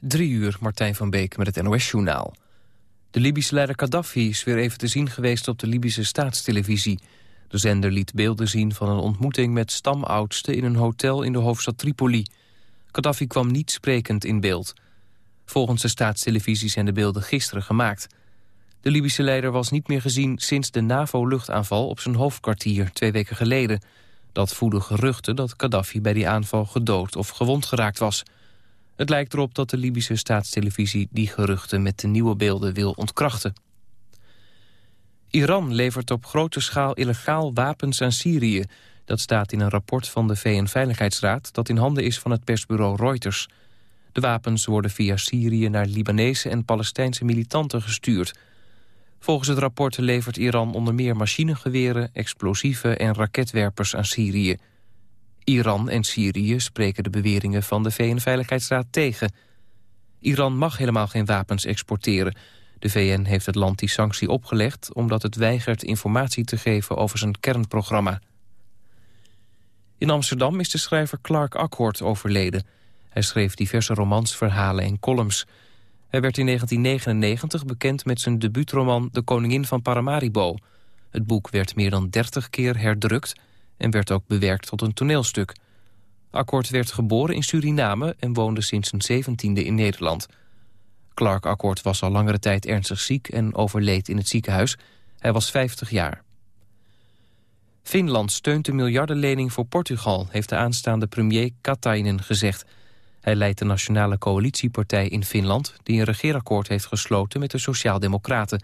Drie uur, Martijn van Beek met het NOS-journaal. De Libische leider Gaddafi is weer even te zien geweest op de Libische staatstelevisie. De zender liet beelden zien van een ontmoeting met stamoudsten... in een hotel in de hoofdstad Tripoli. Gaddafi kwam niet sprekend in beeld. Volgens de staatstelevisie zijn de beelden gisteren gemaakt. De Libische leider was niet meer gezien sinds de NAVO-luchtaanval... op zijn hoofdkwartier twee weken geleden. Dat voedde geruchten dat Gaddafi bij die aanval gedood of gewond geraakt was... Het lijkt erop dat de Libische staatstelevisie die geruchten met de nieuwe beelden wil ontkrachten. Iran levert op grote schaal illegaal wapens aan Syrië. Dat staat in een rapport van de VN-veiligheidsraad dat in handen is van het persbureau Reuters. De wapens worden via Syrië naar Libanese en Palestijnse militanten gestuurd. Volgens het rapport levert Iran onder meer machinegeweren, explosieven en raketwerpers aan Syrië. Iran en Syrië spreken de beweringen van de VN-veiligheidsraad tegen. Iran mag helemaal geen wapens exporteren. De VN heeft het land die sanctie opgelegd... omdat het weigert informatie te geven over zijn kernprogramma. In Amsterdam is de schrijver Clark Ackhort overleden. Hij schreef diverse romans, verhalen en columns. Hij werd in 1999 bekend met zijn debuutroman De Koningin van Paramaribo. Het boek werd meer dan 30 keer herdrukt en werd ook bewerkt tot een toneelstuk. Akkoord werd geboren in Suriname en woonde sinds zijn zeventiende in Nederland. Clark Akkoord was al langere tijd ernstig ziek en overleed in het ziekenhuis. Hij was 50 jaar. Finland steunt de miljardenlening voor Portugal... heeft de aanstaande premier Katainen gezegd. Hij leidt de Nationale Coalitiepartij in Finland... die een regeerakkoord heeft gesloten met de Sociaaldemocraten.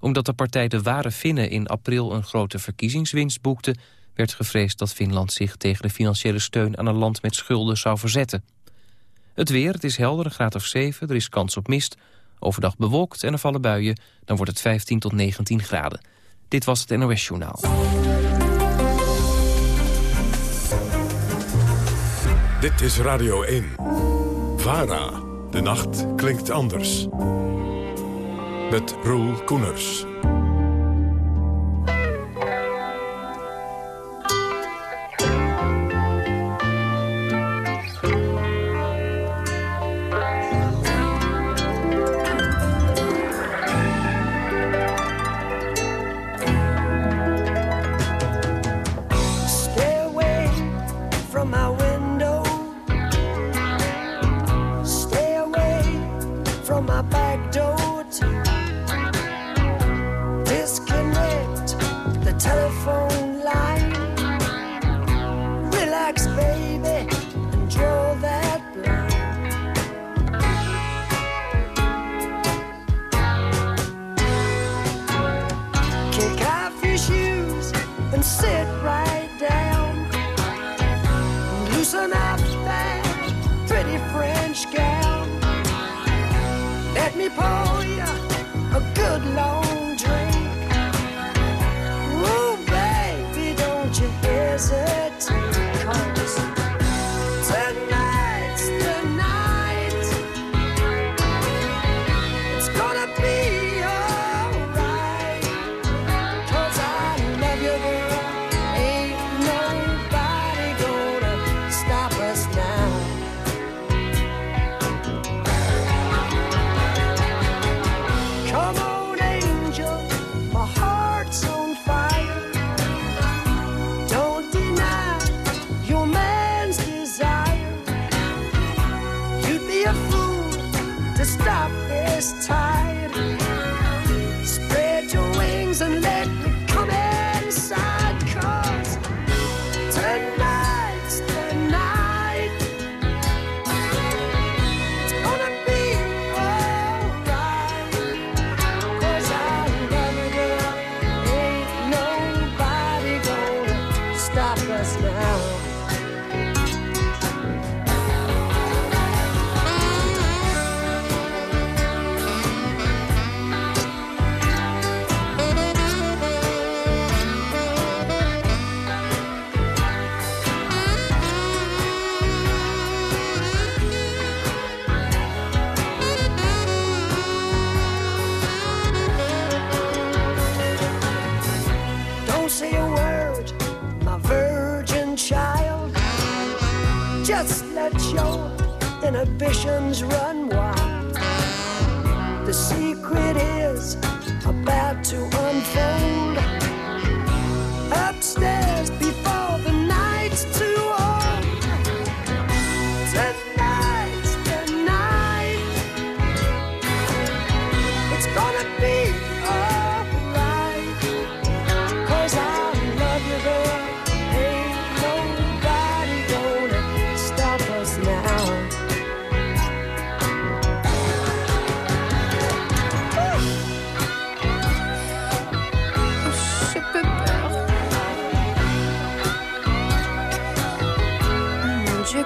Omdat de partij de ware Finnen in april een grote verkiezingswinst boekte werd gevreesd dat Finland zich tegen de financiële steun aan een land met schulden zou verzetten. Het weer, het is helder, een graad of 7, er is kans op mist. Overdag bewolkt en er vallen buien, dan wordt het 15 tot 19 graden. Dit was het NOS Journaal. Dit is Radio 1. VARA. De nacht klinkt anders. Met Roel Koeners.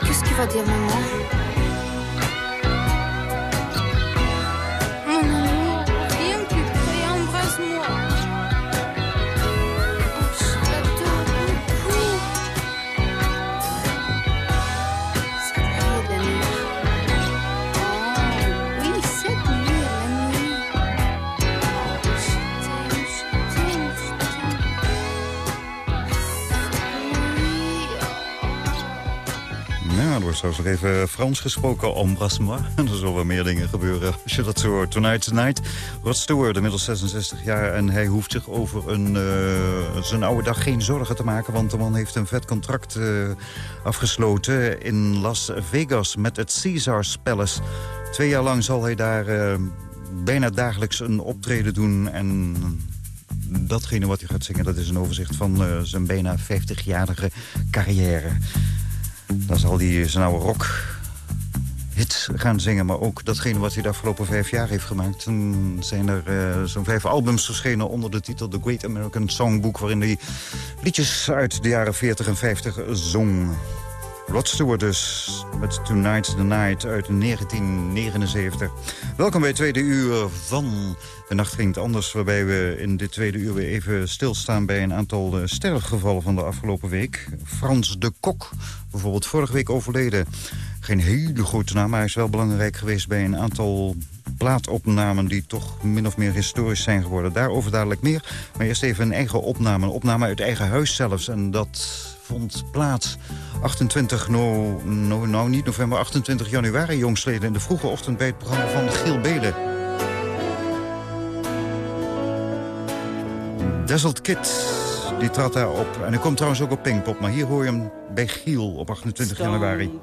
Qu'est-ce qu'il va dire maman Straks nog even Frans gesproken, embrasse-moi. Er zullen wel meer dingen gebeuren als je dat zo hoort. Tonight Tonight, Rod Stewart, inmiddels 66 jaar... en hij hoeft zich over een, eh, zijn oude dag geen zorgen te maken... want de man heeft een vet contract eh, afgesloten in Las Vegas... met het Caesars Palace. Twee jaar lang zal hij daar eh, bijna dagelijks een optreden doen... en datgene wat hij gaat zingen, dat is een overzicht van zijn bijna 50-jarige carrière. Dan zal hij zijn oude rock hits gaan zingen. Maar ook datgene wat hij de afgelopen vijf jaar heeft gemaakt. Toen zijn er eh, zo'n vijf albums verschenen onder de titel The Great American Songbook... waarin hij liedjes uit de jaren 40 en 50 zong. Rod dus, met Tonight's the Night uit 1979. Welkom bij het tweede uur van De Nacht Ging Het Anders... waarbij we in dit tweede uur weer even stilstaan... bij een aantal uh, sterfgevallen van de afgelopen week. Frans de Kok, bijvoorbeeld vorige week overleden. Geen hele grote naam, maar hij is wel belangrijk geweest... bij een aantal plaatopnamen die toch min of meer historisch zijn geworden. Daarover dadelijk meer. Maar eerst even een eigen opname. Een opname uit eigen huis zelfs. En dat vond plaats 28, no, no, nou niet november, 28 januari jongsleden... in de vroege ochtend bij het programma van Giel Belen. Dazzled Kid, die trad daar op. En hij komt trouwens ook op Pinkpop, maar hier hoor je hem bij Giel op 28 januari.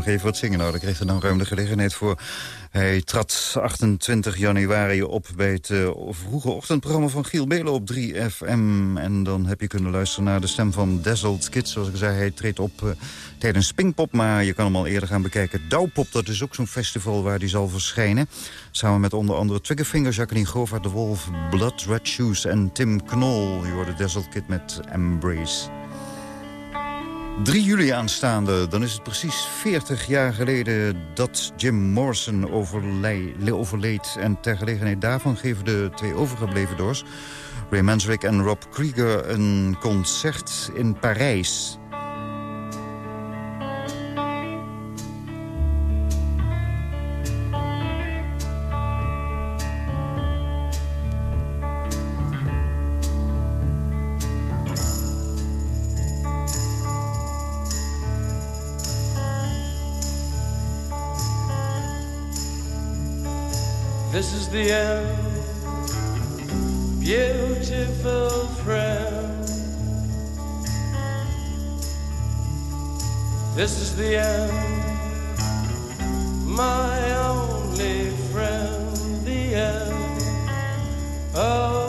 Nog even wat zingen. Nou, daar kreeg hij dan ruim de gelegenheid voor. Hij trad 28 januari op bij het uh, vroege ochtendprogramma van Giel Belen op 3FM. En dan heb je kunnen luisteren naar de stem van Dazzled Kids. Zoals ik zei, hij treedt op uh, tijdens Pinkpop, maar je kan hem al eerder gaan bekijken. Douwpop, dat is ook zo'n festival waar hij zal verschijnen. Samen met onder andere Triggerfinger, Jacqueline Govaert de Wolf, Blood Red Shoes en Tim Knol. Je hoorde Dazzled Kid met Embrace. 3 juli aanstaande, dan is het precies 40 jaar geleden dat Jim Morrison overleed. En ter gelegenheid daarvan geven de twee overgebleven doors... Ray Manswick en Rob Krieger een concert in Parijs. This is the end, beautiful friend. This is the end, my only friend, the end of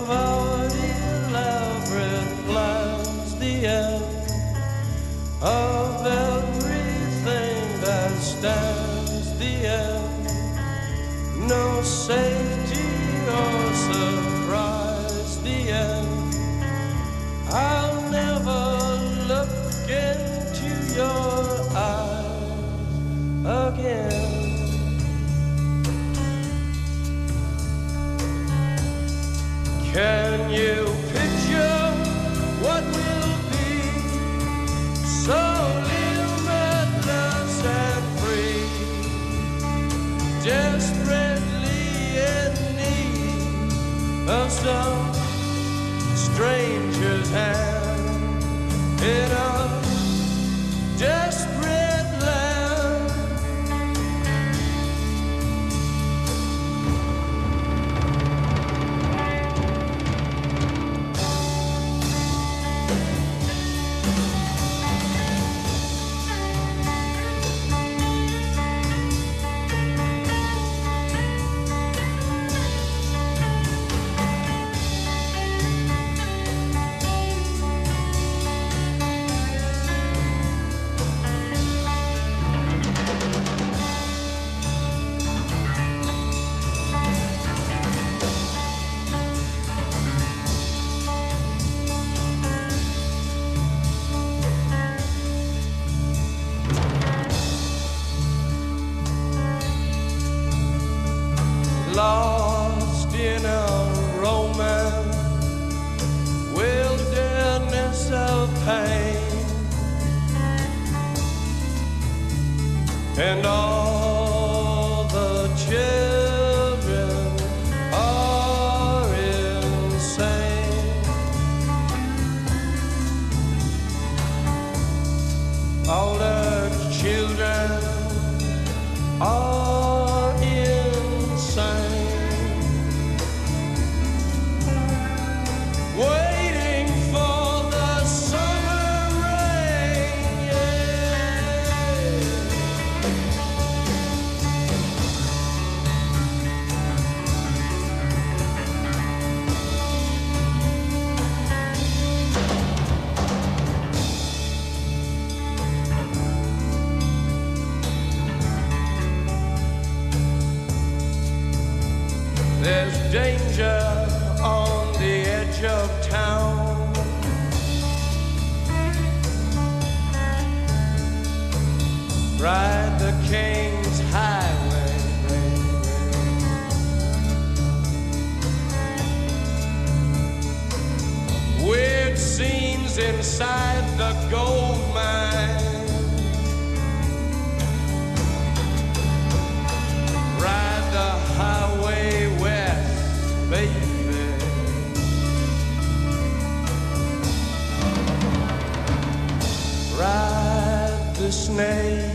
snake.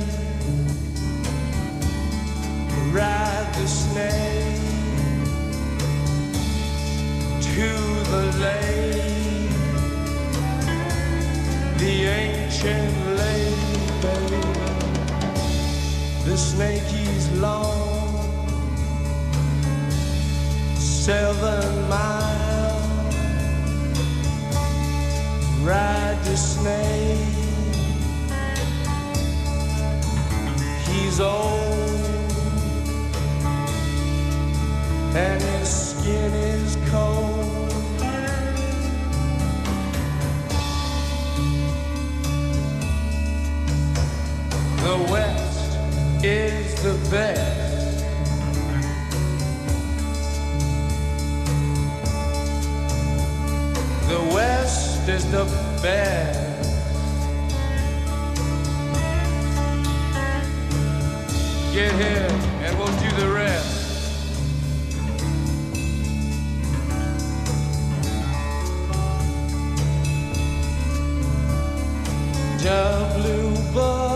Ride the snake to the lake. The ancient lake, baby. the snake he's long, seven miles. Ride the snake. He's old and his skin is cold. The West is the best. The West is the best. Get here and we'll do the rest. Blue bus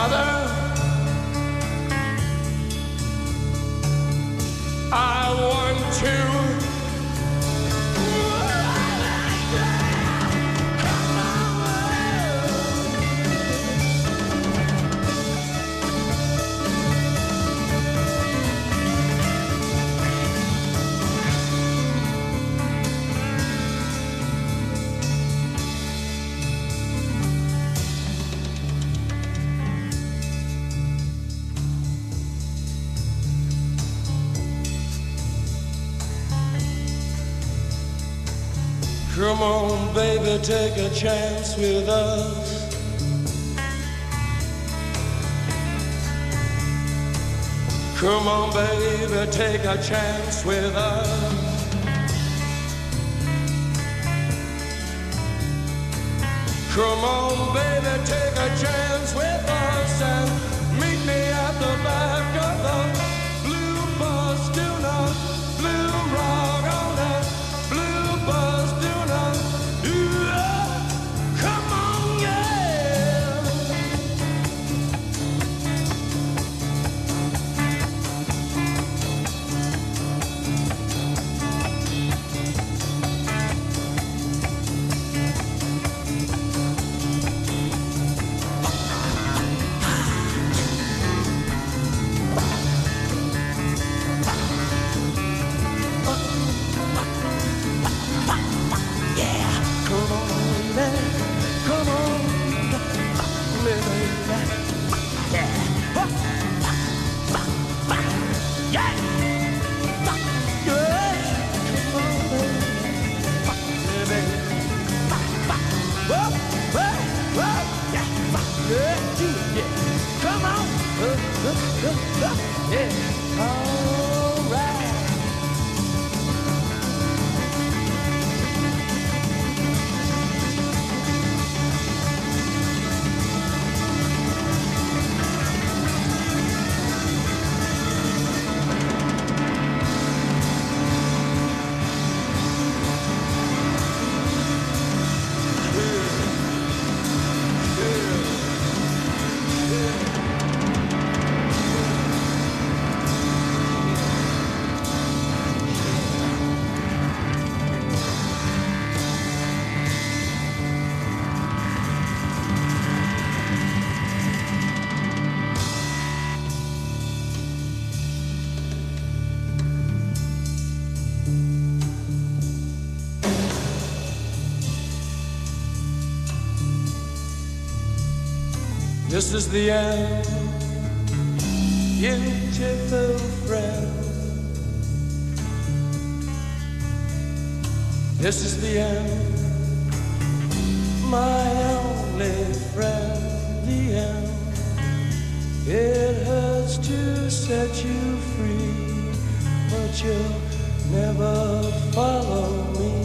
Mother, take a chance with us. Come on, baby, take a chance with us. Come on, baby, take a chance with us and meet me at the back of the Yeah. This is the end, beautiful friend. This is the end, my only friend. The end. It hurts to set you free, but you'll never follow me.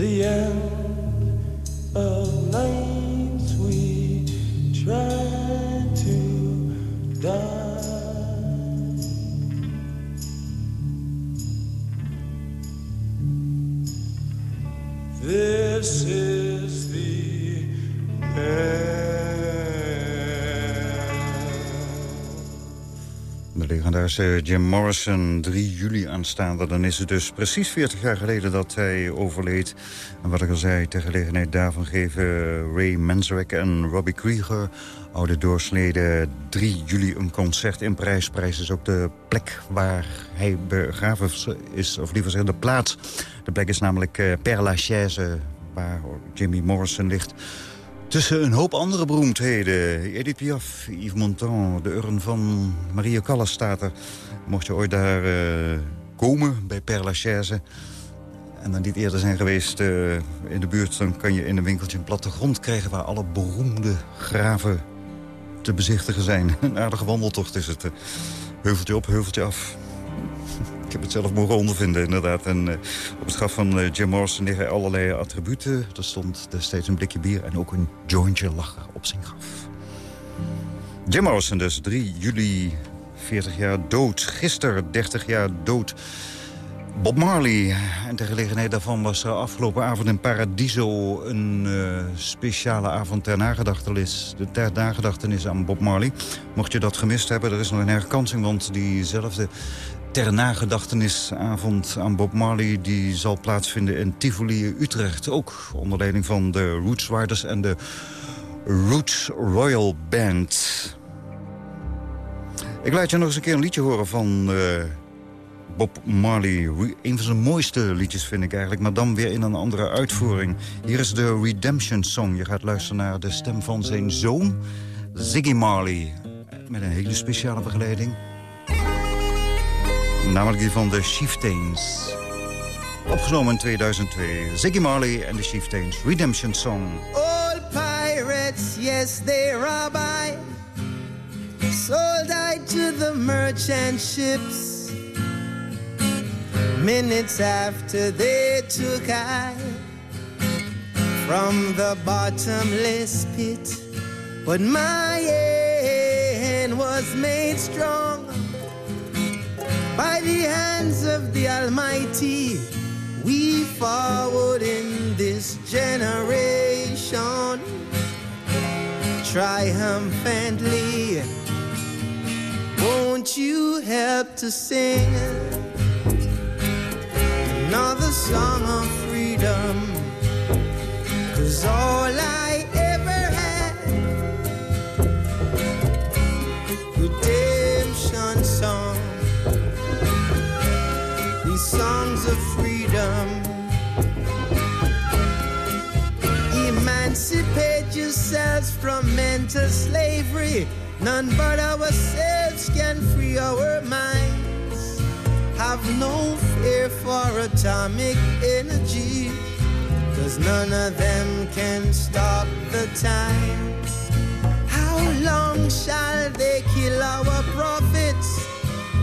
The end Legendarische Jim Morrison, 3 juli aanstaande. Dan is het dus precies 40 jaar geleden dat hij overleed. En wat ik al zei, ter gelegenheid daarvan geven Ray Manzarek en Robbie Krieger... oude doorsleden 3 juli een concert in Parijs. Parijs is ook de plek waar hij begraven is, of liever zeggen de plaats. De plek is namelijk eh, Père Lachaise, waar Jimmy Morrison ligt... Tussen een hoop andere beroemdheden. Edith Piaf, Yves Montand, de urn van Maria Callas staat er. Mocht je ooit daar eh, komen bij Père Lachaise... en dan niet eerder zijn geweest eh, in de buurt... dan kan je in een winkeltje een plattegrond krijgen... waar alle beroemde graven te bezichtigen zijn. Een aardige wandeltocht is het. eh. Heuveltje op, heuveltje af. Ik heb het zelf mogen ondervinden, inderdaad. En eh, op het graf van eh, Jim Morrison liggen allerlei attributen. Er stond destijds een blikje bier en ook een jointje lachen op zijn graf. Jim Morrison dus, 3 juli, 40 jaar dood. Gisteren 30 jaar dood. Bob Marley. En ter gelegenheid daarvan was er afgelopen avond in Paradiso... een eh, speciale avond ter nagedachtenis, ter nagedachtenis aan Bob Marley. Mocht je dat gemist hebben, er is nog een herkansing... want diezelfde ter nagedachtenisavond aan Bob Marley... die zal plaatsvinden in Tivoli, Utrecht. Ook onder leiding van de Roots Riders en de Roots Royal Band. Ik laat je nog eens een keer een liedje horen van eh, Bob Marley. Een van zijn mooiste liedjes vind ik eigenlijk, maar dan weer in een andere uitvoering. Hier is de Redemption Song. Je gaat luisteren naar de stem van zijn zoon, Ziggy Marley. Met een hele speciale begeleiding. Namelijk die van de Chieftains. Opgenomen in 2002. Ziggy Marley en de Chieftains. Redemption Song. All pirates, yes, they rob I. Sold I to the merchant ships. Minutes after they took I from the bottomless pit. But my hand was made strong by the hands of the Almighty. We forward in this generation triumphantly. Won't you help to sing another song of freedom? Cause all I Yourselves from mental slavery. None but ourselves can free our minds. Have no fear for atomic energy. Cause none of them can stop the time. How long shall they kill our prophets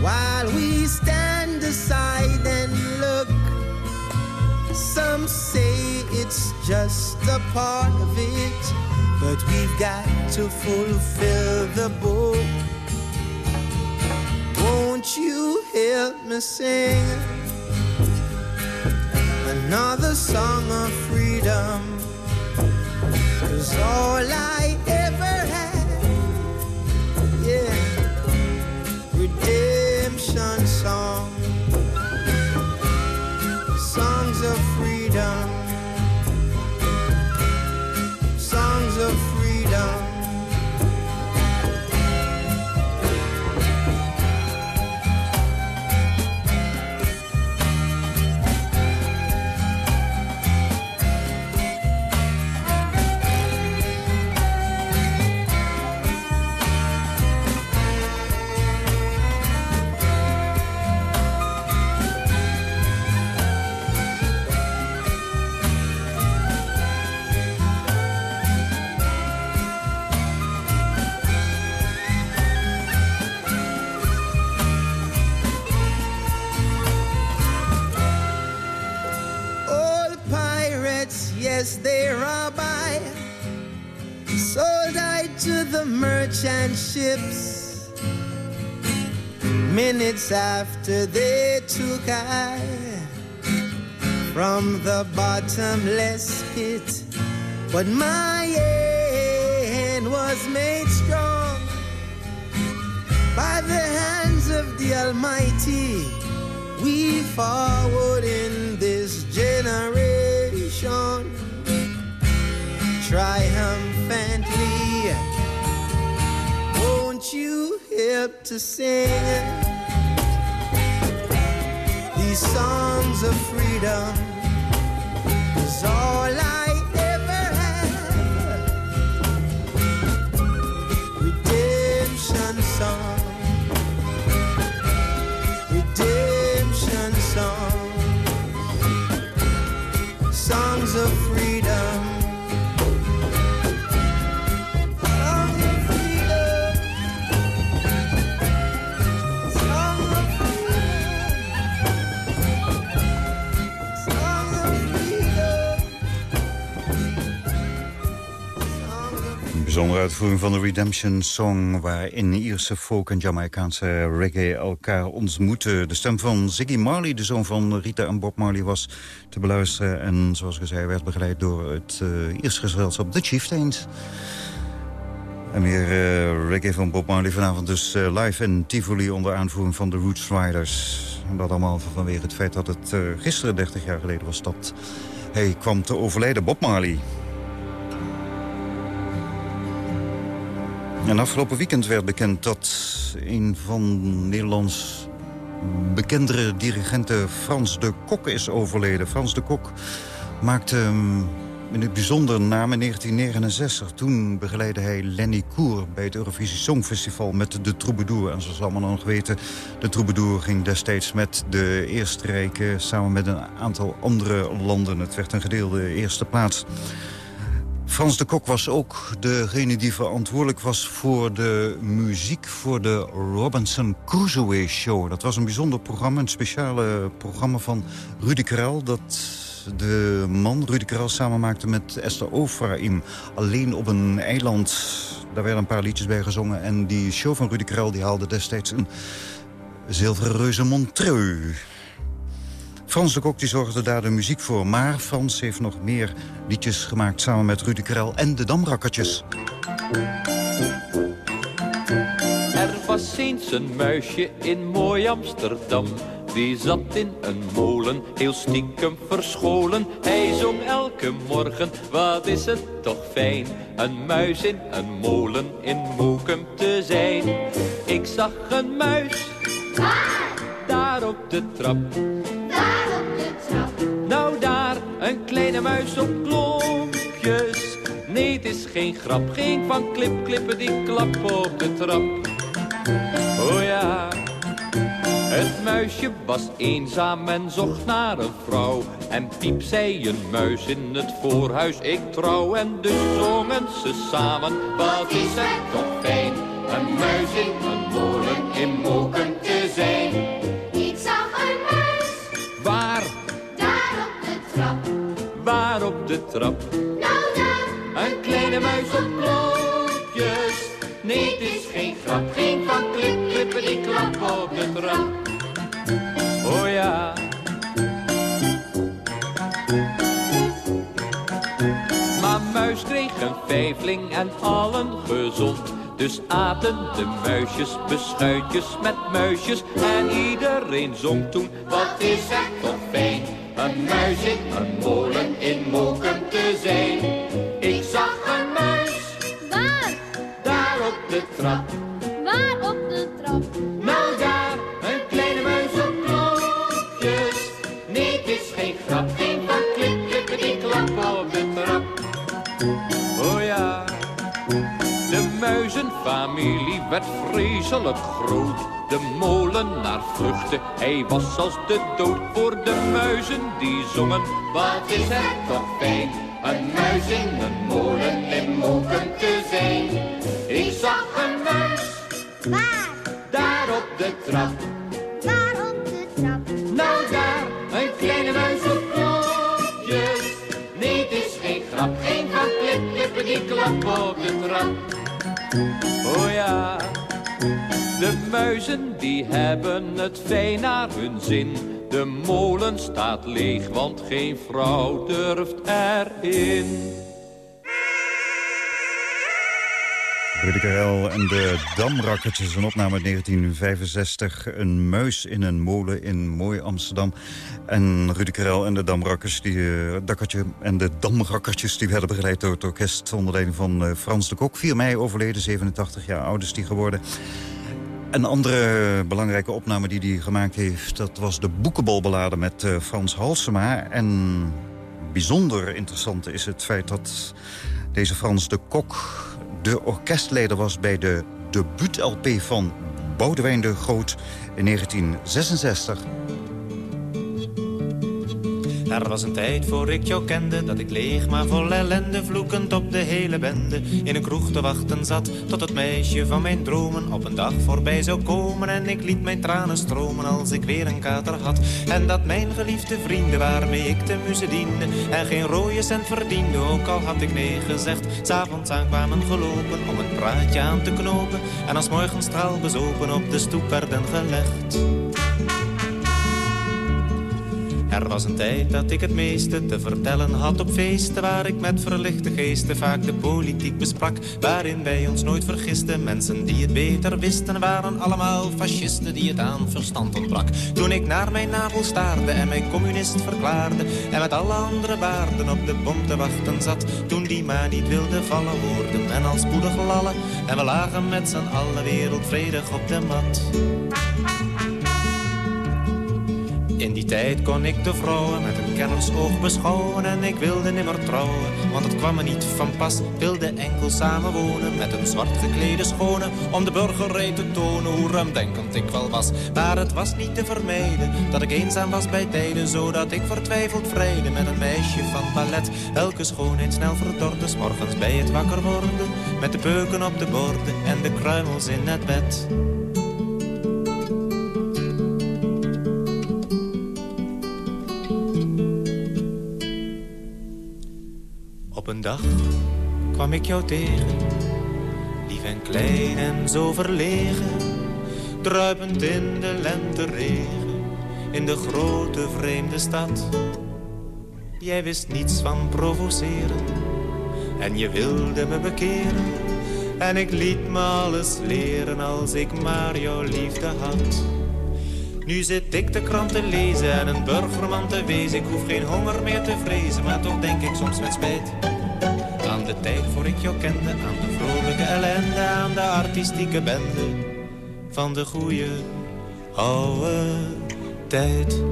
while we stand aside and look? Some say it's just a part of it, but we've got to fulfill the book. Won't you help me sing another song of freedom? Cause all I ever had, yeah, redemption song, songs of freedom, merchant ships. Minutes after they took I from the bottomless pit, but my hand was made strong by the hands of the Almighty. We forward in this generation triumphantly. You help to sing these songs of freedom? Is all I bijzondere uitvoering van de Redemption Song... waarin Ierse folk en Jamaicaanse reggae elkaar ontmoeten. De stem van Ziggy Marley, de zoon van Rita en Bob Marley, was te beluisteren. En zoals gezegd werd begeleid door het uh, Ierse gezelschap The Chieftains. En weer uh, reggae van Bob Marley vanavond dus uh, live in Tivoli... onder aanvoering van de Roots Riders. En dat allemaal vanwege het feit dat het gisteren 30 jaar geleden was... dat hij kwam te overlijden, Bob Marley. En afgelopen weekend werd bekend dat een van Nederlands bekendere dirigenten Frans de Kok is overleden. Frans de Kok maakte in het bijzonder naam in 1969. Toen begeleidde hij Lenny Koer bij het Eurovisie Songfestival met de Troubadour. En zoals allemaal nog weten, de Troubadour ging destijds met de Eerste Rijken... samen met een aantal andere landen. Het werd een gedeelde eerste plaats. Frans de Kok was ook degene die verantwoordelijk was voor de muziek... voor de Robinson Crusoe Show. Dat was een bijzonder programma, een speciale programma van Rudy Karel... dat de man Rudy Karel samen maakte met Esther Ofraim. Alleen op een eiland, daar werden een paar liedjes bij gezongen... en die show van Rudy Karel die haalde destijds een zilveren reuze Montreux... Frans de Kok die zorgde daar de muziek voor. Maar Frans heeft nog meer liedjes gemaakt samen met Rudy Karel en de Damrakkertjes. Er was eens een muisje in mooi Amsterdam. Die zat in een molen, heel stiekem verscholen. Hij zong elke morgen, wat is het toch fijn. Een muis in een molen in Moekum te zijn. Ik zag een muis, daar op de trap. Nou daar, een kleine muis op klompjes. Nee, het is geen grap, geen van klip, klippen die klap op de trap. Oh ja, het muisje was eenzaam en zocht naar een vrouw. En piep zei een muis in het voorhuis, ik trouw. En dus zongen ze samen, wat is het toch fijn. Een muis in de trap? Nou Een kleine muis op klompjes. Nee, het is geen grap, geen van klip, klippen die klap op de trap. Oh ja. Maar muis kreeg een vijfling en allen gezond. Dus aten de muisjes beschuitjes met muisjes. En iedereen zong toen, wat is het toch fijn. Een muis in een molen in Moken te zijn. Ik zag een muis waar, daar op de trap. waar op de trap. Nou daar, een kleine muis op klompjes. Nee, het is geen grap, geen van klip, klippen die klap op de trap. Oh ja, de muizenfamilie werd vreselijk groot. De molenaar vluchtte, hij was als de dood voor de muizen die zongen. Wat is het toch fijn, een muis in een molen in Moken te zijn. Ik zag een muis Waar, daar op de trap. waar op de trap. Nou daar, een kleine muis op klopjes. Nee, het is geen grap, geen van klip, klippen die klap op de trap. Oh ja, de muizen die hebben het fijn naar hun zin. De molen staat leeg, want geen vrouw durft erin. Karel en de Damrakkertjes, een opname uit 1965. Een muis in een molen in mooi Amsterdam. En Karel en de Damrakkers, die, eh, en de Damrakkertjes... die werden begeleid door het orkest onder leiding van eh, Frans de Kok. 4 mei overleden, 87 jaar oud is die geworden. Een andere belangrijke opname die hij gemaakt heeft... dat was de Boekenbalballade met eh, Frans Halsema. En bijzonder interessant is het feit dat deze Frans de Kok... de orkestleder was bij de debuut-LP van Boudewijn de Groot in 1966. Er was een tijd voor ik jou kende, dat ik leeg maar vol ellende vloekend op de hele bende in een kroeg te wachten zat, tot het meisje van mijn dromen op een dag voorbij zou komen en ik liet mijn tranen stromen als ik weer een kater had. En dat mijn geliefde vrienden waarmee ik de muze diende en geen rode cent verdiende, ook al had ik nee gezegd, s'avonds aankwamen gelopen om een praatje aan te knopen en als morgenstraal bezopen op de stoep werden gelegd. Er was een tijd dat ik het meeste te vertellen had op feesten Waar ik met verlichte geesten vaak de politiek besprak Waarin wij ons nooit vergisten. Mensen die het beter wisten Waren allemaal fascisten die het aan verstand ontbrak. Toen ik naar mijn navel staarde en mij communist verklaarde En met alle andere baarden op de bom te wachten zat Toen die maar niet wilde vallen hoorde men al spoedig lallen En we lagen met z'n allen wereldvredig op de mat in die tijd kon ik de vrouwen met een kennersoog beschouwen En ik wilde nimmer trouwen, want het kwam me niet van pas. Wilde enkel samenwonen met een zwart geklede schone Om de burgerij te tonen hoe ruimdenkend ik wel was. Maar het was niet te vermijden dat ik eenzaam was bij tijden Zodat ik vertwijfeld vrijde met een meisje van ballet. Welke schoonheid snel verdorde, 's morgens bij het wakker worden Met de peuken op de borden en de kruimels in het bed dag kwam ik jou tegen, lief en klein en zo verlegen, druipend in de lenteregen, in de grote vreemde stad. Jij wist niets van provoceren, en je wilde me bekeren, en ik liet me alles leren als ik maar jouw liefde had. Nu zit ik de krant te lezen en een burgerman te wezen. Ik hoef geen honger meer te vrezen, maar toch denk ik soms met spijt. De tijd voor ik jou kende, aan de vrolijke ellende, aan de artistieke bende. Van de goede oude tijd.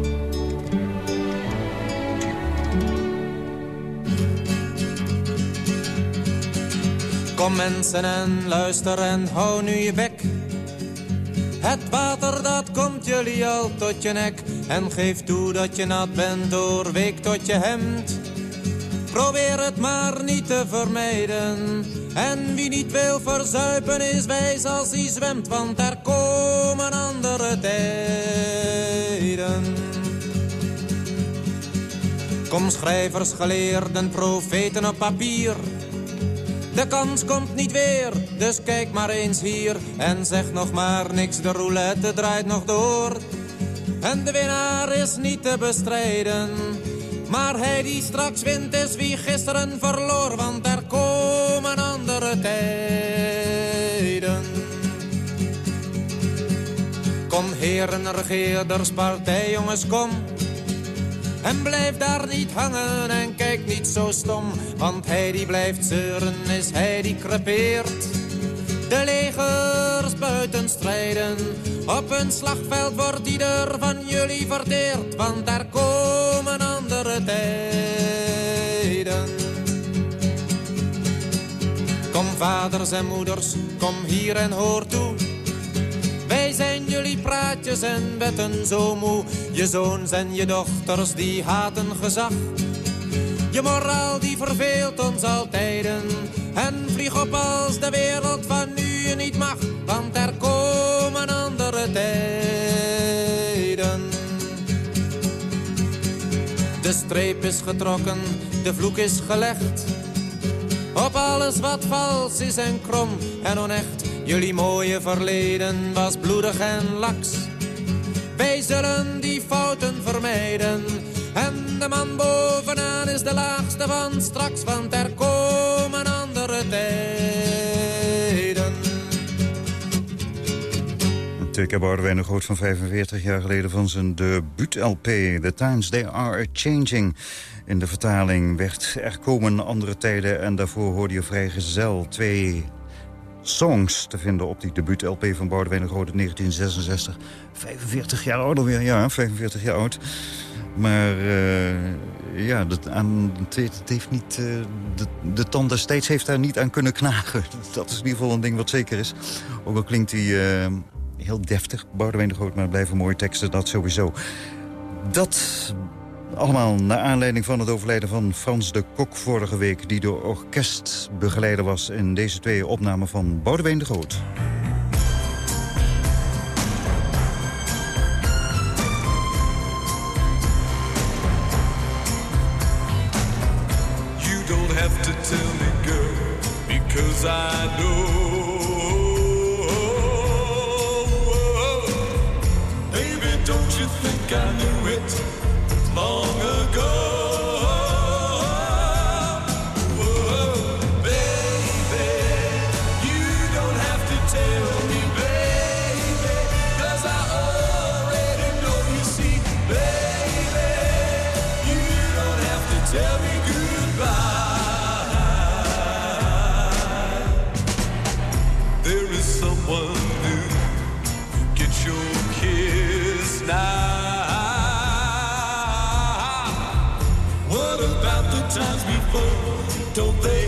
Kom mensen en luister en hou nu je bek. Het water dat komt jullie al tot je nek En geef toe dat je nat bent doorweek tot je hemd Probeer het maar niet te vermijden En wie niet wil verzuipen is wijs als hij zwemt Want er komen andere tijden Kom schrijvers, geleerden, profeten op papier de kans komt niet weer, dus kijk maar eens hier. En zeg nog maar niks, de roulette draait nog door. En de winnaar is niet te bestrijden. Maar hij die straks wint is wie gisteren verloor. Want er komen andere tijden. Kom heren, regeerders, partijjongens, kom. En blijf daar niet hangen en kijk niet zo stom. Want hij die blijft zeuren is hij die crepeert. De legers buiten strijden. Op een slagveld wordt ieder van jullie verteerd. Want er komen tijden. Kom vaders en moeders, kom hier en hoor toe. Wij zijn jullie praatjes en wetten zo moe. Je zoons en je dochters die haten gezag. Je moraal die verveelt ons altijden. En vlieg op als de wereld van nu je niet mag. Want er komen andere tijden. De streep is getrokken, de vloek is gelegd. Op alles wat vals is en krom en onecht. Jullie mooie verleden was bloedig en laks. Wij zullen die fouten vermijden. En de man bovenaan is de laagste van straks, want er komen andere tijden. Teke Boudewijn de Groot van 45 jaar geleden van zijn debuut-LP. The Times They Are Changing. In de vertaling werd Er komen andere tijden en daarvoor hoorde je Vrijgezel. Twee songs te vinden op die debuut-LP van Boudewijn de Groot in 1966. 45 jaar ouder weer, ja, 45 jaar oud. Maar eh, ja, dat, aan, het, het heeft niet, eh, de, de tand destijds heeft daar niet aan kunnen knagen. Dat is in ieder geval een ding wat zeker is. Ook al klinkt hij eh, heel deftig, Boudewijn de Groot... maar blijven mooie teksten, dat sowieso. Dat allemaal naar aanleiding van het overlijden van Frans de Kok vorige week... die door orkestbegeleider was in deze twee opnamen van Boudewijn de Groot. You don't have to tell me, because I. I knew it. Long Don't they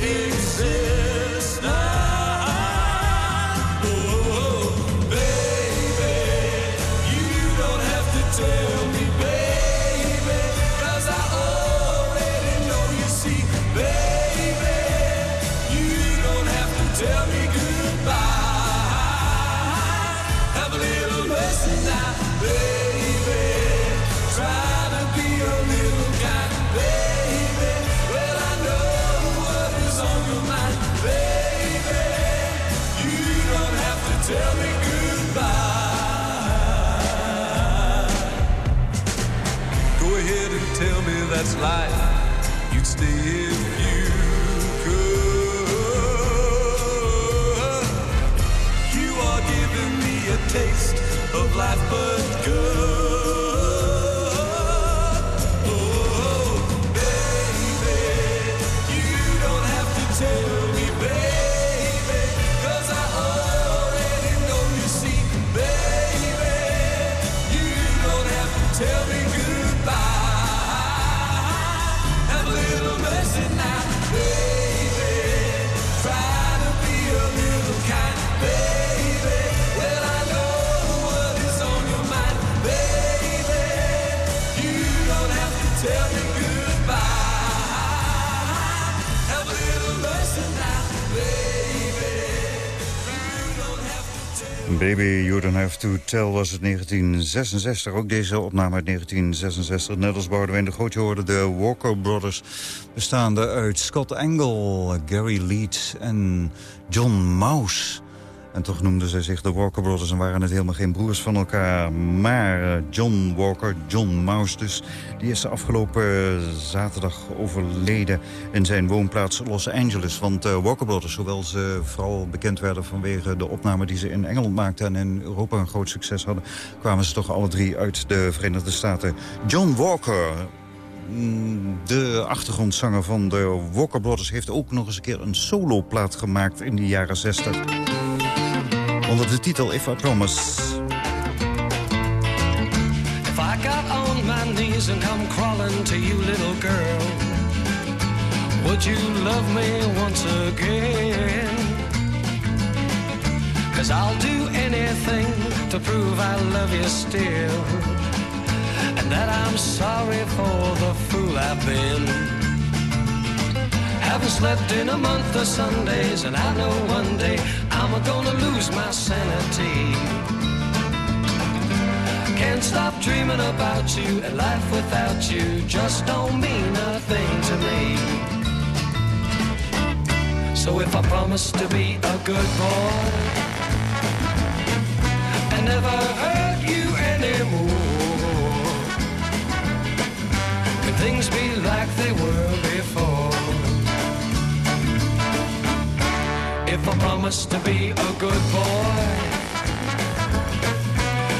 that's life. You'd stay if you could. You are giving me a taste of life, but good. Baby, You Don't Have To Tell was het 1966. Ook deze opname uit 1966. Net als Boudewijn de Groot, je hoorde de Walker Brothers... bestaande uit Scott Angle, Gary Leeds en John Mouse... En toch noemden zij zich de Walker Brothers en waren het helemaal geen broers van elkaar. Maar eh, John Walker, John Mouse dus, die is de afgelopen eh, zaterdag overleden in zijn woonplaats Los Angeles. Want uh, Walker Brothers, hoewel ze vooral bekend werden vanwege de opname die ze in Engeland maakten en in Europa een groot succes hadden, kwamen ze toch alle drie uit de Verenigde Staten. John Walker, mm, de achtergrondzanger van de Walker Brothers... heeft ook nog eens een keer een soloplaat gemaakt in de jaren 60 onder de titel If I Promise. If I got on my knees and come crawling to you, little girl, would you love me once again? Cause I'll do anything to prove I love you still, and that I'm sorry for the fool I've been. Haven't slept in a month of Sundays, and I know one day I'm gonna lose my sanity. Can't stop dreaming about you, and life without you just don't mean a thing to me. So if I promise to be a good boy and never hurt you anymore, can things be like they were before? I promise to be a good boy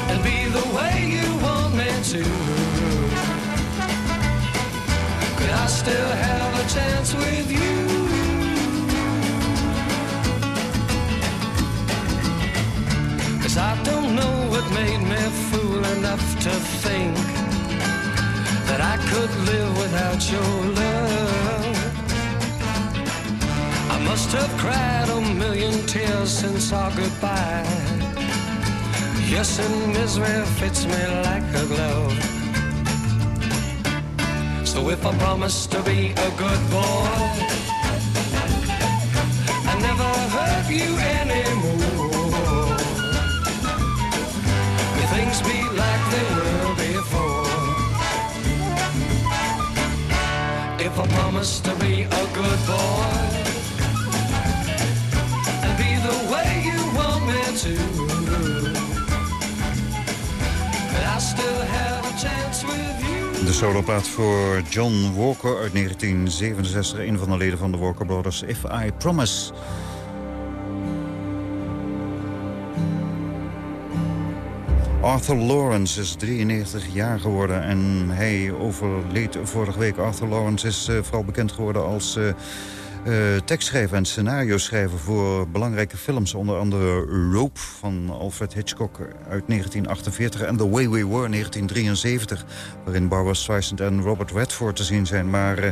and be the way you want me to, could I still have a chance with you? Cause I don't know what made me fool enough to think that I could live without your love. Must have cried a million tears since our goodbye. Yes, and misery fits me like a glove. So if I promise to be a good boy I never hurt you anymore things be like they were before If I promise to be a good boy to Could I? De voor John Walker uit 1967. Een van de leden van de Walker Brothers, If I Promise. Arthur Lawrence is 93 jaar geworden en hij overleed vorige week. Arthur Lawrence is eh, vooral bekend geworden als tekstschrijver en scenario-schrijver... voor belangrijke films, onder andere Rope van Alfred Hitchcock uit 1948... en The Way We Were 1973, waarin Barbara Streisand en Robert Redford te zien zijn. Maar eh,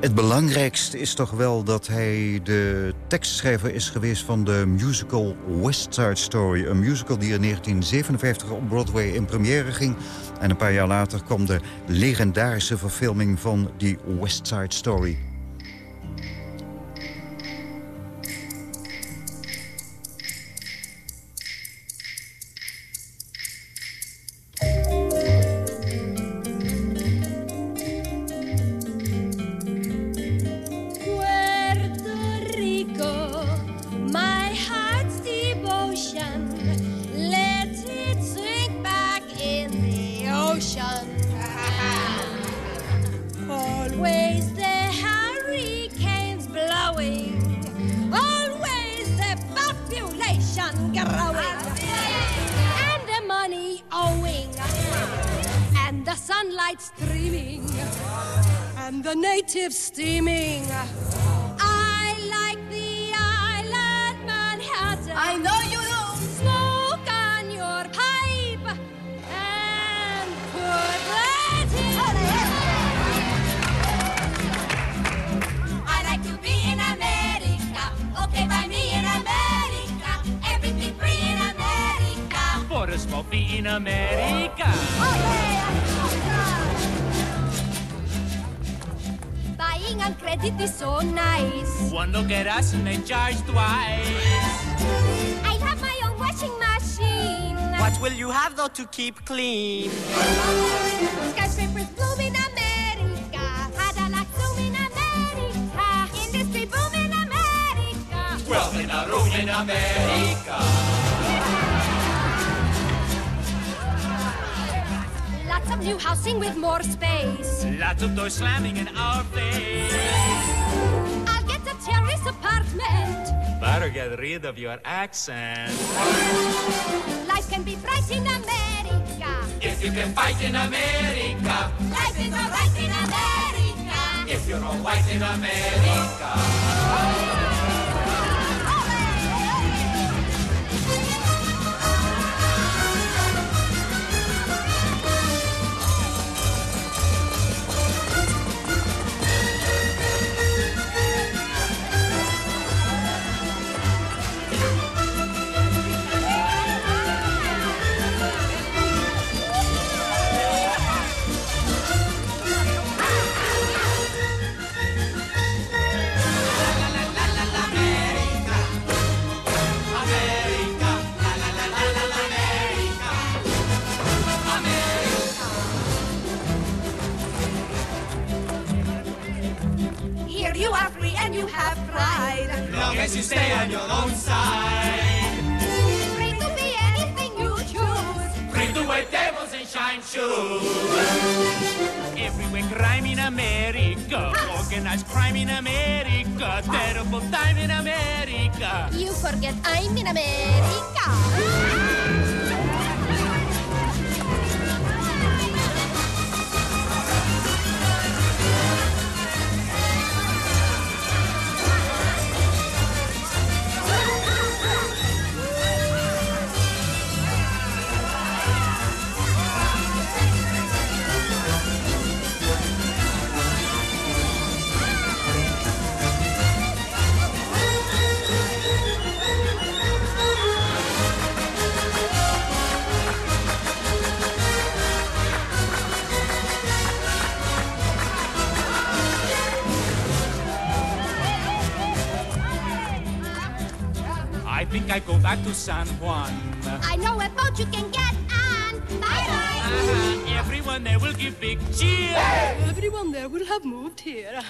het belangrijkste is toch wel dat hij de tekstschrijver is geweest van de musical West Side Story. Een musical die in 1957 op Broadway in première ging. En een paar jaar later kwam de legendarische verfilming van die West Side Story. America. For a small fee in America. Buying on credit is so nice. One look at us and they charge twice. I have my own washing machine. What will you have though to keep clean? Skyscrapers bloom in America. Cadillac zoom in America. Industry boom in America. Wealth in a room in America. Of new housing with more space. Lots of doors slamming in our face. I'll get a terrace apartment. Better get rid of your accent. Life can be bright in America. If you can fight in America. Life is alright in America. If you're all white in America. And you have pride. long as you stay on your own side. Free to be anything you choose. Free to wear devils and shine shoes. Everywhere crime in America. Organized crime in America. Terrible time in America. You forget I'm in America. Think I go back to San Juan. I know a boat you can get on. Bye bye. Uh, everyone there will give big cheer. Everyone there will have moved here.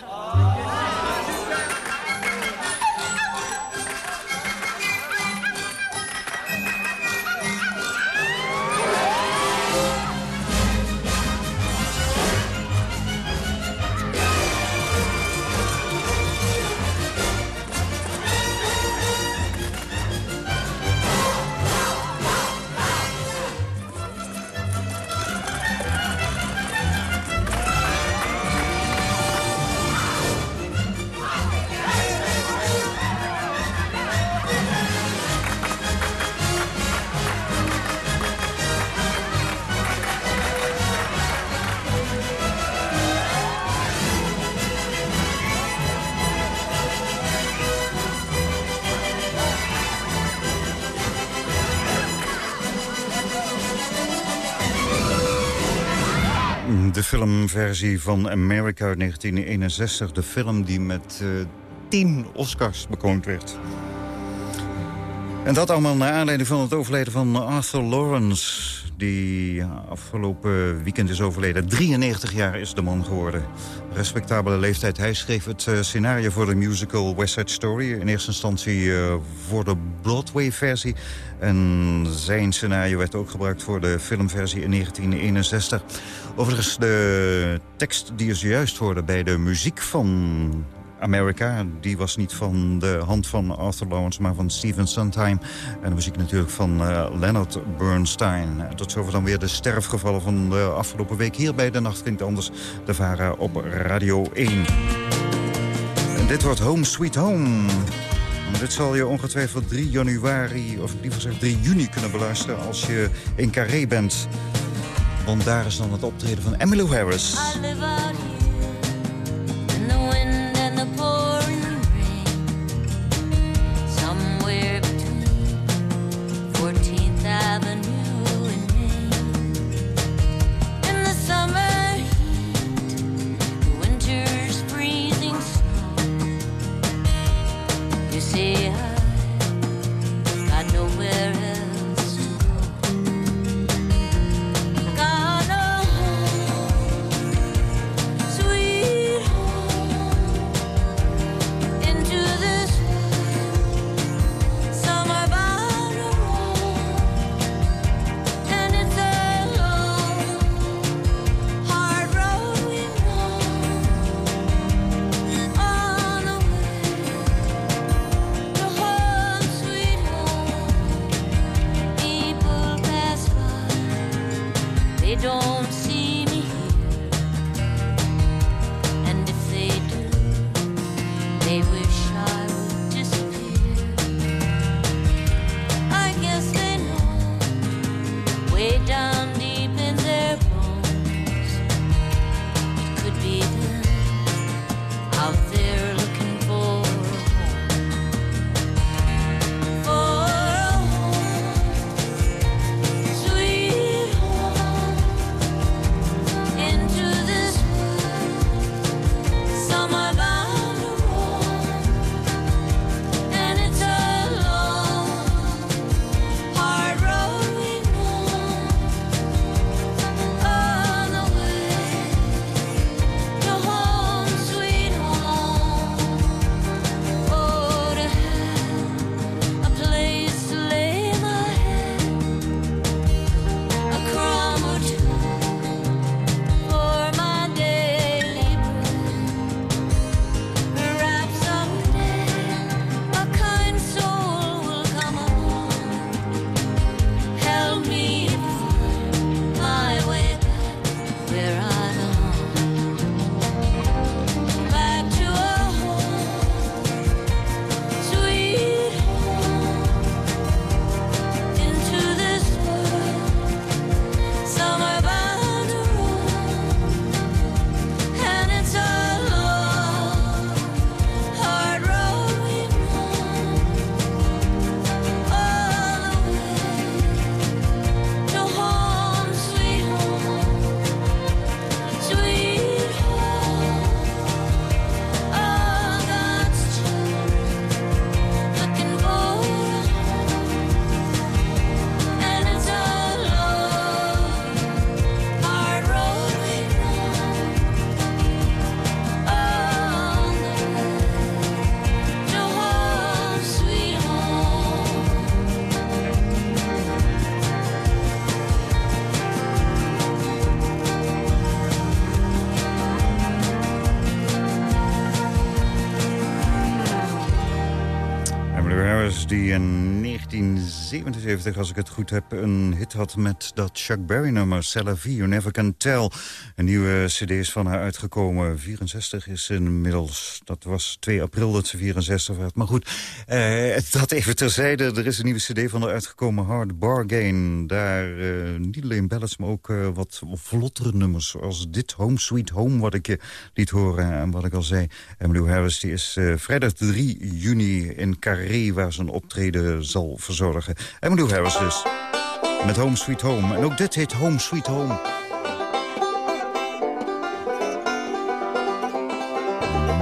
De filmversie van America uit 1961. De film die met eh, tien Oscars bekroond werd. En dat allemaal naar aanleiding van het overlijden van Arthur Lawrence... die afgelopen weekend is overleden. 93 jaar is de man geworden. Respectabele leeftijd. Hij schreef het eh, scenario voor de musical West Side Story. In eerste instantie eh, voor de Broadway-versie. En zijn scenario werd ook gebruikt voor de filmversie in 1961. Overigens, de tekst die je zojuist hoorde bij de muziek van America... die was niet van de hand van Arthur Lawrence, maar van Stephen Sondheim. En de muziek natuurlijk van eh, Leonard Bernstein. Tot zover dan weer de sterfgevallen van de afgelopen week... hier bij De Nacht Klinkt Anders, de VARA op Radio 1. En dit wordt Home Sweet Home... Dit zal je ongetwijfeld 3 januari, of liever gezegd 3 juni kunnen beluisteren... als je in Carré bent. Want daar is dan het optreden van Emmylou Harris. 1977, als ik het goed heb, een hit had met dat Chuck Berry-nummer, vie, You Never Can Tell. Een nieuwe cd is van haar uitgekomen. 64 is inmiddels, dat was 2 april dat ze 64 werd. Maar goed, eh, dat even terzijde. Er is een nieuwe cd van haar uitgekomen, Hard Bargain. Daar eh, niet alleen ballads, maar ook eh, wat vlottere nummers. Zoals dit Home Sweet Home, wat ik je liet horen. En wat ik al zei, Emmylou Harris die is eh, vrijdag 3 juni in Carré... waar ze een optreden zal verzorgen. Emmylou Harris dus, met Home Sweet Home. En ook dit heet Home Sweet Home.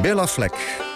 Bella Fleck.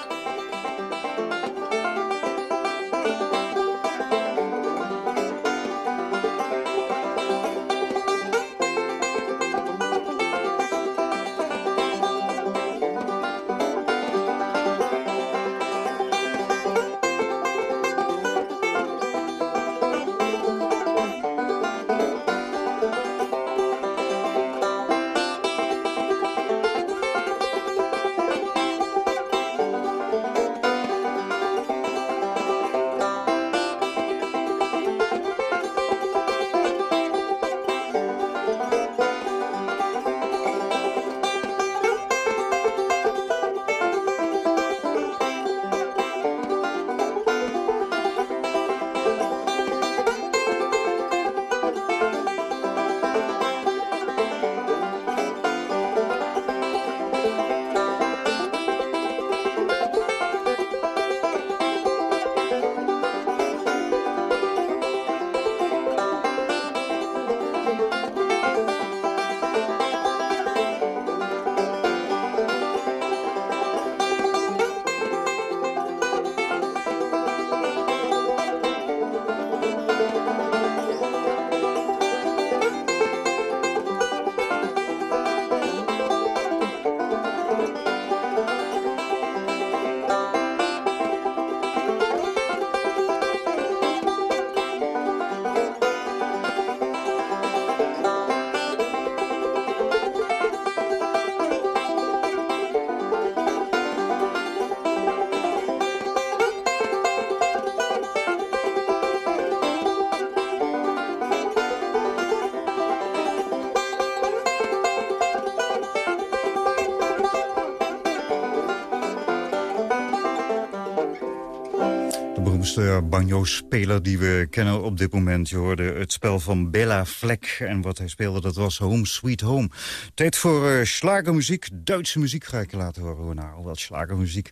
De beroemdste banjo-speler die we kennen op dit moment. Je hoorde het spel van Bella Fleck. En wat hij speelde, dat was Home Sweet Home. Tijd voor uh, slagermuziek. Duitse muziek ga ik je laten horen. Nou, dat slagermuziek.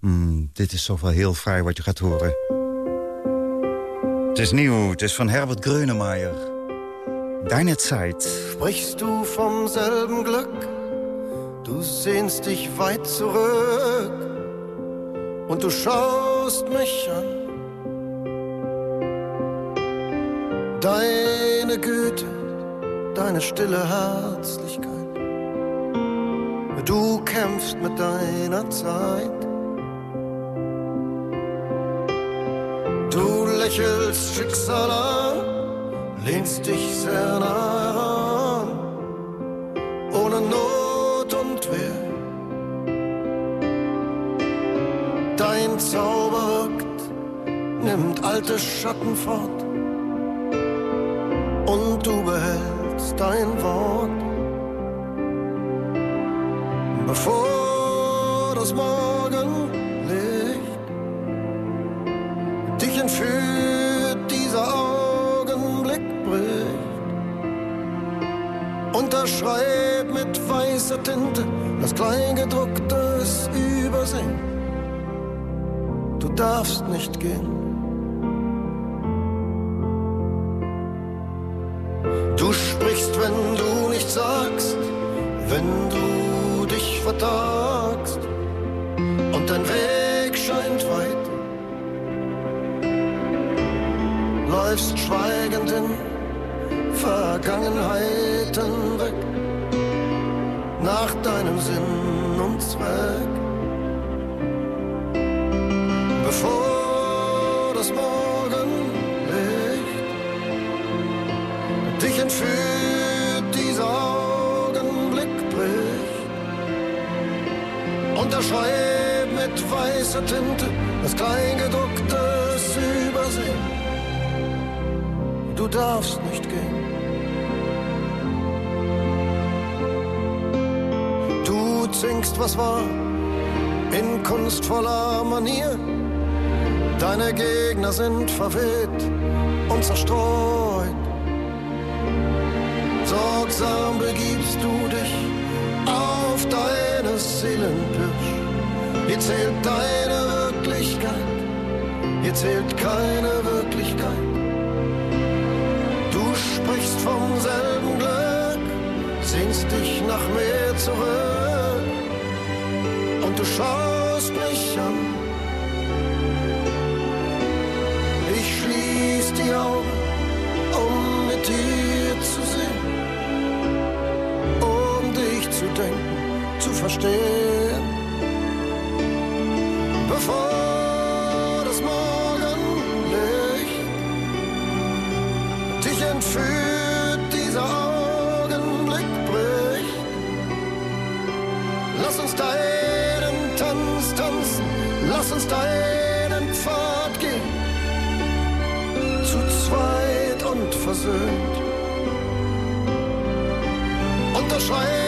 Hmm, dit is toch wel heel fraai wat je gaat horen. Het is nieuw. Het is van Herbert Grönemeyer. Deine Zeit. Sprichst du vom selben Glück? Du sehnst dich weit zurück und du schaust mich an. Deine Güte, deine stille Herzlichkeit. Du kämpfst mit deiner Zeit. Du lächelst Schicksal an, lehnst dich sehr nah heran, ohne Not und Wehr. Dein Zauber wirkt, nimmt alte Schatten fort, und du behältst dein Wort. Bevor das Morgenlicht dich entführt, dieser Augenblick bricht. Unterschreib mit weißer Tinte das Kleingedrucktes übersehen. Du darfst nicht gehen. Mit weißer Tinte das Kleingedrucktes übersehen. darfst nicht gehen. Du zingst, was war, in kunstvoller Manier. Deine Gegner sind verweht und zerstreut. Sorgsam begibst du dich auf deine Seelenpirsch. Hier zählt deine Wirklichkeit, hier zählt keine Wirklichkeit. Du sprichst vom selben Glück, sehnst dich nach mehr zurück und du schaust mich an. Ich schließ die Augen, um mit dir zu sehen, um dich zu denken, zu verstehen. Bevor das Morgenlicht dich entführt, dieser Augenblick bricht. Lass uns deinen Tanz tanzen, lass uns deinen Pfad gehen. Zu zweit und versöhnt. Unterschreib